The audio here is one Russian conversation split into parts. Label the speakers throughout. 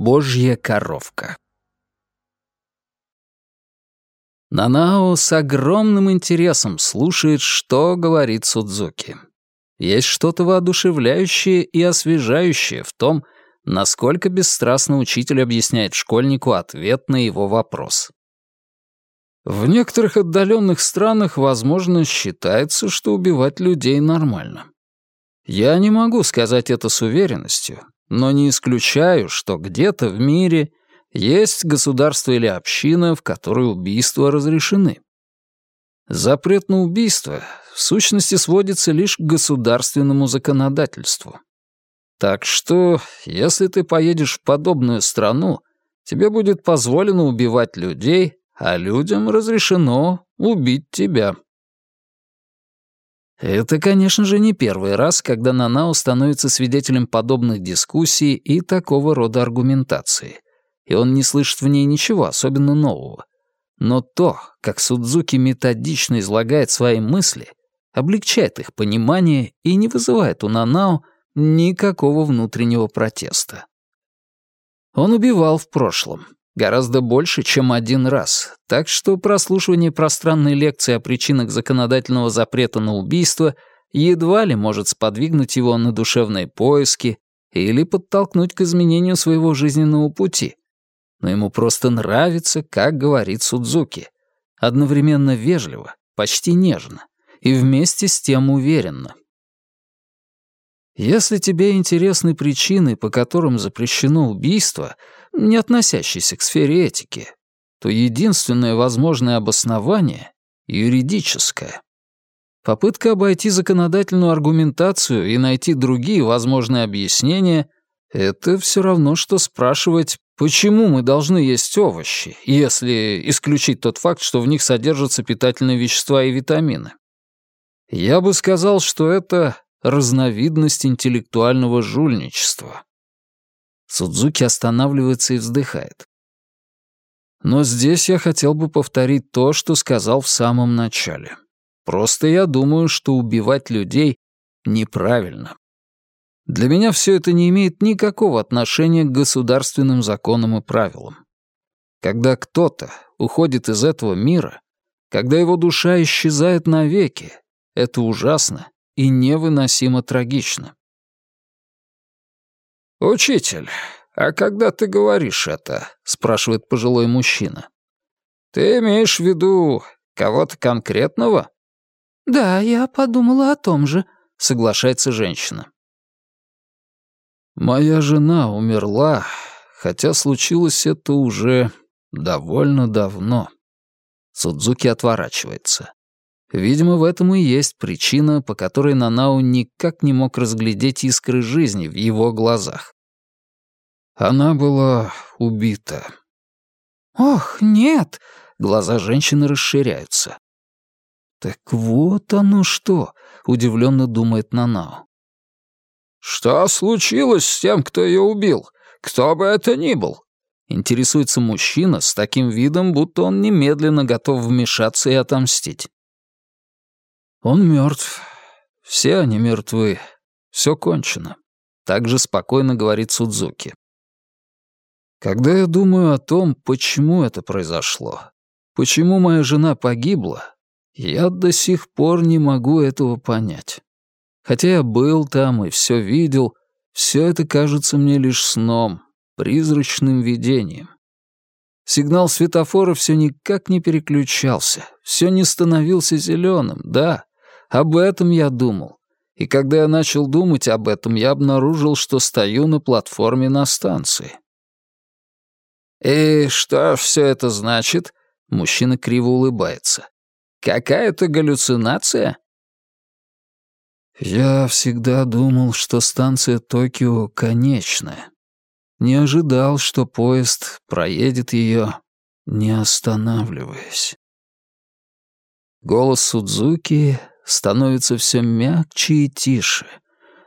Speaker 1: Божья коровка. Нанао с огромным интересом слушает, что говорит Судзуки. Есть что-то воодушевляющее и освежающее в том, насколько бесстрастно учитель объясняет школьнику ответ на его вопрос. В некоторых отдаленных странах, возможно, считается, что убивать людей нормально. Я не могу сказать это с уверенностью, но не исключаю, что где-то в мире есть государство или община, в которой убийства разрешены. Запрет на убийство в сущности сводится лишь к государственному законодательству. Так что, если ты поедешь в подобную страну, тебе будет позволено убивать людей, а людям разрешено убить тебя. Это, конечно же, не первый раз, когда Нанао становится свидетелем подобных дискуссий и такого рода аргументации, и он не слышит в ней ничего особенно нового. Но то, как Судзуки методично излагает свои мысли, облегчает их понимание и не вызывает у Нанао никакого внутреннего протеста. Он убивал в прошлом, Гораздо больше, чем один раз. Так что прослушивание пространной лекции о причинах законодательного запрета на убийство едва ли может сподвигнуть его на душевные поиски или подтолкнуть к изменению своего жизненного пути. Но ему просто нравится, как говорит Судзуки. Одновременно вежливо, почти нежно и вместе с тем уверенно. Если тебе интересны причины, по которым запрещено убийство, не относящиеся к сфере этики, то единственное возможное обоснование — юридическое. Попытка обойти законодательную аргументацию и найти другие возможные объяснения — это все равно, что спрашивать, почему мы должны есть овощи, если исключить тот факт, что в них содержатся питательные вещества и витамины. Я бы сказал, что это разновидность интеллектуального жульничества. Судзуки останавливается и вздыхает. Но здесь я хотел бы повторить то, что сказал в самом начале. Просто я думаю, что убивать людей неправильно. Для меня все это не имеет никакого отношения к государственным законам и правилам. Когда кто-то уходит из этого мира, когда его душа исчезает навеки, это ужасно и невыносимо трагично. «Учитель, а когда ты говоришь это?» — спрашивает пожилой мужчина. «Ты имеешь в виду кого-то конкретного?»
Speaker 2: «Да, я подумала о том же», —
Speaker 1: соглашается женщина. «Моя жена умерла, хотя случилось это уже довольно давно». Судзуки отворачивается. Видимо, в этом и есть причина, по которой Нанао никак не мог разглядеть искры жизни в его глазах. Она была убита.
Speaker 2: «Ох, нет!»
Speaker 1: — глаза женщины расширяются. «Так вот оно что!» — удивленно думает Нанао. «Что случилось с тем, кто ее убил? Кто бы это ни был?» Интересуется мужчина с таким видом, будто он немедленно готов вмешаться и отомстить. Он мертв. Все они мертвы. Все кончено. Так же спокойно говорит Судзуки. Когда я думаю о том, почему это произошло, почему моя жена погибла, я до сих пор не могу этого понять. Хотя я был там и все видел, все это кажется мне лишь сном, призрачным видением. Сигнал светофора все никак не переключался, все не становился зеленым, да, об этом я думал. И когда я начал думать об этом, я обнаружил, что стою на платформе на станции. «И что все это значит?» Мужчина криво улыбается. «Какая-то галлюцинация?» Я всегда думал, что станция Токио конечная. Не ожидал, что поезд проедет ее, не останавливаясь. Голос Судзуки становится все мягче и тише.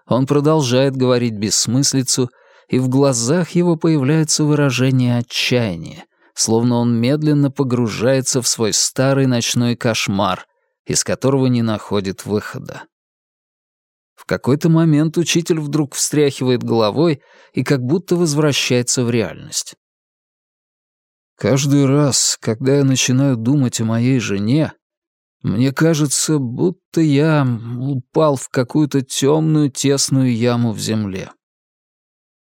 Speaker 1: Он продолжает говорить бессмыслицу, и в глазах его появляется выражение отчаяния, словно он медленно погружается в свой старый ночной кошмар, из которого не находит выхода. В какой-то момент учитель вдруг встряхивает головой и как будто возвращается в реальность. Каждый раз, когда я начинаю думать о моей жене, мне кажется, будто я упал в какую-то темную тесную яму в земле.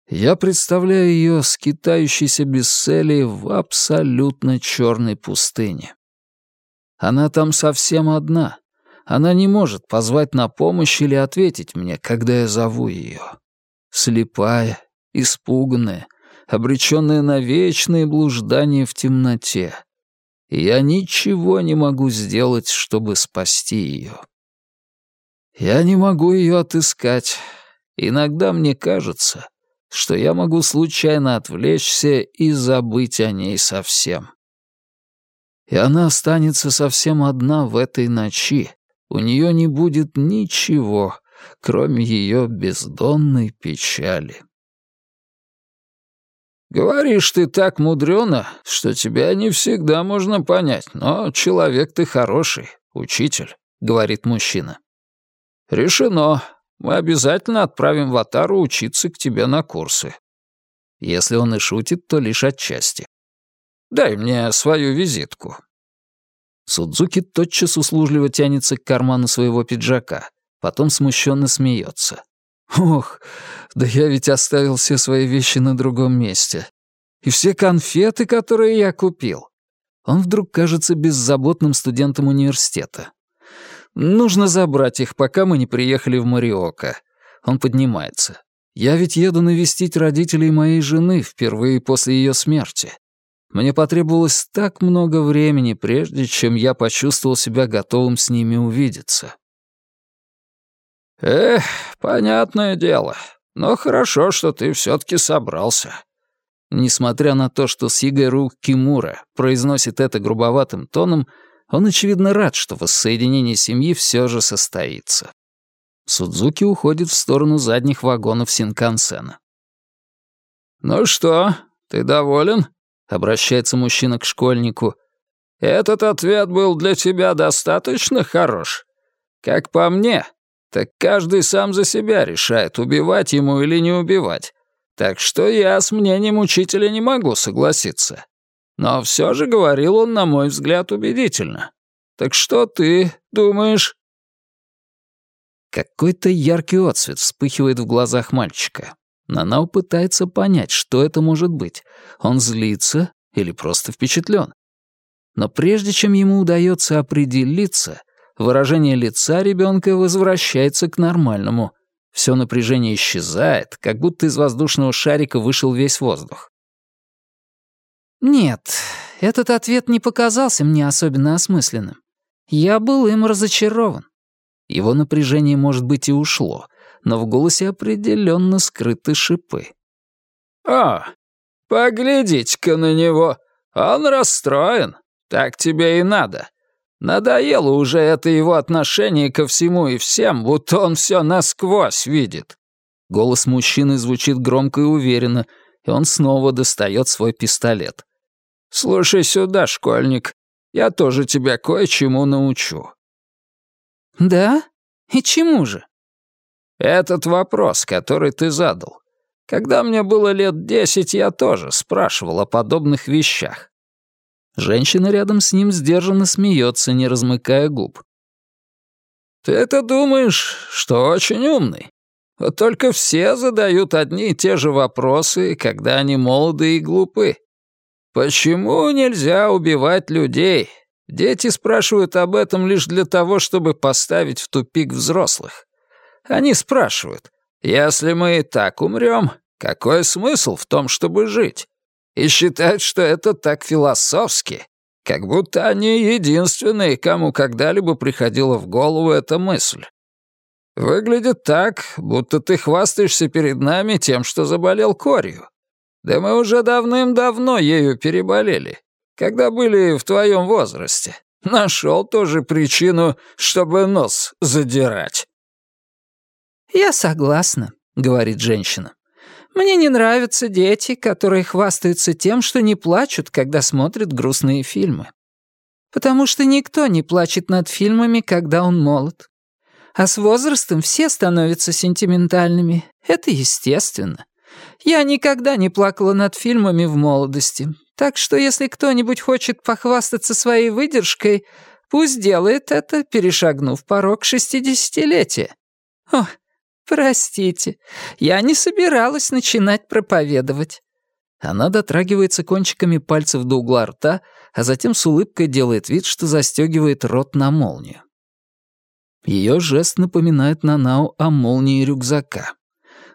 Speaker 1: Я представляю ее скитающейся без цели в абсолютно черной пустыне. Она там совсем одна. Она не может позвать на помощь или ответить мне, когда я зову ее. Слепая, испуганная, обреченная на вечные блуждания в темноте я ничего не могу сделать, чтобы спасти ее. Я не могу ее отыскать. Иногда мне кажется, что я могу случайно отвлечься и забыть о ней совсем. И она останется совсем одна в этой ночи. У нее не будет ничего, кроме ее бездонной печали. «Говоришь ты так мудрено, что тебя не всегда можно понять, но человек ты хороший, учитель», — говорит мужчина. «Решено. Мы обязательно отправим Ватару учиться к тебе на курсы». Если он и шутит, то лишь отчасти. «Дай мне свою визитку». Судзуки тотчас услужливо тянется к карману своего пиджака, потом смущенно смеется. Ох, да я ведь оставил все свои вещи на другом месте. И все конфеты, которые я купил. Он вдруг кажется беззаботным студентом университета. Нужно забрать их, пока мы не приехали в Мариока. Он поднимается. Я ведь еду навестить родителей моей жены впервые после ее смерти. Мне потребовалось так много времени, прежде чем я почувствовал себя готовым с ними увидеться. «Эх, понятное дело. Но хорошо, что ты все-таки собрался». Несмотря на то, что Сигару Кимура произносит это грубоватым тоном, он, очевидно, рад, что воссоединение семьи все же состоится. Судзуки уходит в сторону задних вагонов Синкансена. «Ну что, ты доволен?» — обращается мужчина к школьнику. «Этот ответ был для тебя достаточно хорош. Как по мне, так каждый сам за себя решает, убивать ему или не убивать. Так что я с мнением учителя не могу согласиться. Но все же говорил он, на мой взгляд, убедительно. Так что ты думаешь?» Какой-то яркий отсвет вспыхивает в глазах мальчика. Нанао пытается понять, что это может быть. Он злится или просто впечатлен. Но прежде чем ему удается определиться, выражение лица ребенка возвращается к нормальному. Все напряжение исчезает, как будто из воздушного шарика вышел весь воздух.
Speaker 2: Нет, этот ответ не показался мне особенно осмысленным. Я был им разочарован.
Speaker 1: Его напряжение, может быть, и ушло, но в голосе определенно скрыты шипы. «А, поглядите-ка на него, он расстроен. Так тебе и надо. Надоело уже это его отношение ко всему и всем, будто он все насквозь видит». Голос мужчины звучит громко и уверенно, и он снова достает свой пистолет. «Слушай сюда, школьник, я тоже тебя кое-чему научу».
Speaker 2: «Да? И чему же?»
Speaker 1: «Этот вопрос, который ты задал. Когда мне было лет десять, я тоже спрашивал о подобных вещах. Женщина рядом с ним сдержанно смеется, не размыкая губ. «Ты это думаешь, что очень умный? Вот только все задают одни и те же вопросы, когда они молоды и глупы. Почему нельзя убивать людей? Дети спрашивают об этом лишь для того, чтобы поставить в тупик взрослых. Они спрашивают, если мы и так умрем, какой смысл в том, чтобы жить? И считают, что это так философски, как будто они единственные, кому когда-либо приходила в голову эта мысль. Выглядит так, будто ты хвастаешься перед нами тем, что заболел корью. Да мы уже давным-давно ею переболели, когда были в твоем возрасте. Нашел тоже причину, чтобы нос задирать.
Speaker 2: «Я согласна», — говорит женщина. Мне не нравятся дети, которые хвастаются тем, что не плачут, когда смотрят грустные фильмы. Потому что никто не плачет над фильмами, когда он молод. А с возрастом все становятся сентиментальными. Это естественно. Я никогда не плакала над фильмами в молодости. Так что если кто-нибудь хочет похвастаться своей выдержкой, пусть делает это, перешагнув порог шестидесятилетия. О, простите, я не собиралась начинать проповедовать.
Speaker 1: Она дотрагивается кончиками пальцев до угла рта, а затем с улыбкой делает вид, что застегивает рот на молнию. Ее жест напоминает Нанау о молнии рюкзака.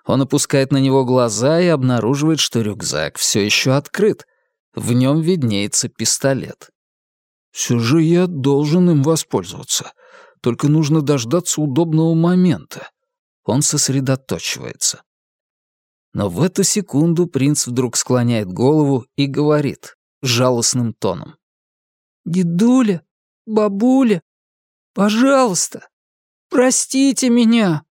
Speaker 1: Он опускает на него глаза и обнаруживает, что рюкзак все еще открыт. В нем виднеется пистолет. «Все же я должен им воспользоваться. Только нужно дождаться удобного момента». Он сосредоточивается. Но в эту секунду принц вдруг склоняет голову и говорит жалостным тоном.
Speaker 2: «Дедуля, бабуля, пожалуйста, простите меня!»